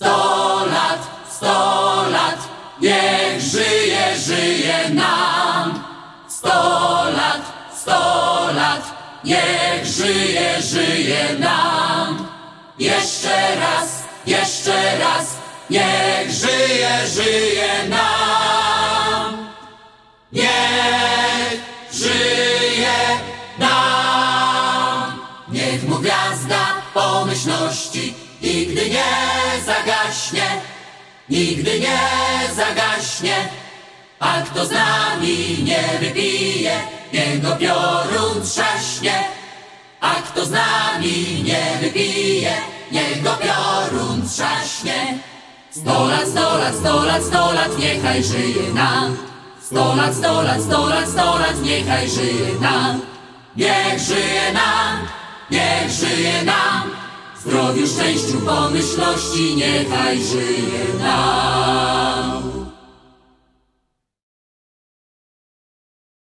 Sto lat, sto lat, niech żyje, żyje nam. Sto lat, sto lat, niech żyje, żyje nam. Jeszcze raz, jeszcze raz, niech żyje, żyje nam. Niech żyje nam. Niech mu gwiazda pomyślności nigdy nie zagaśnie, nigdy nie zagaśnie. A kto z nami nie wypije, niech go piorun trzaśnie. A kto z nami nie wypije, niech go piorun trzaśnie. Sto lat, sto lat, sto lat, sto lat, niechaj żyje nam. Sto lat, sto lat, sto lat, sto lat, niechaj żyje nam. Niech żyje nam, niech żyje nam. Zdrowiu, szczęściu, pomyślności, niechaj żyje nam.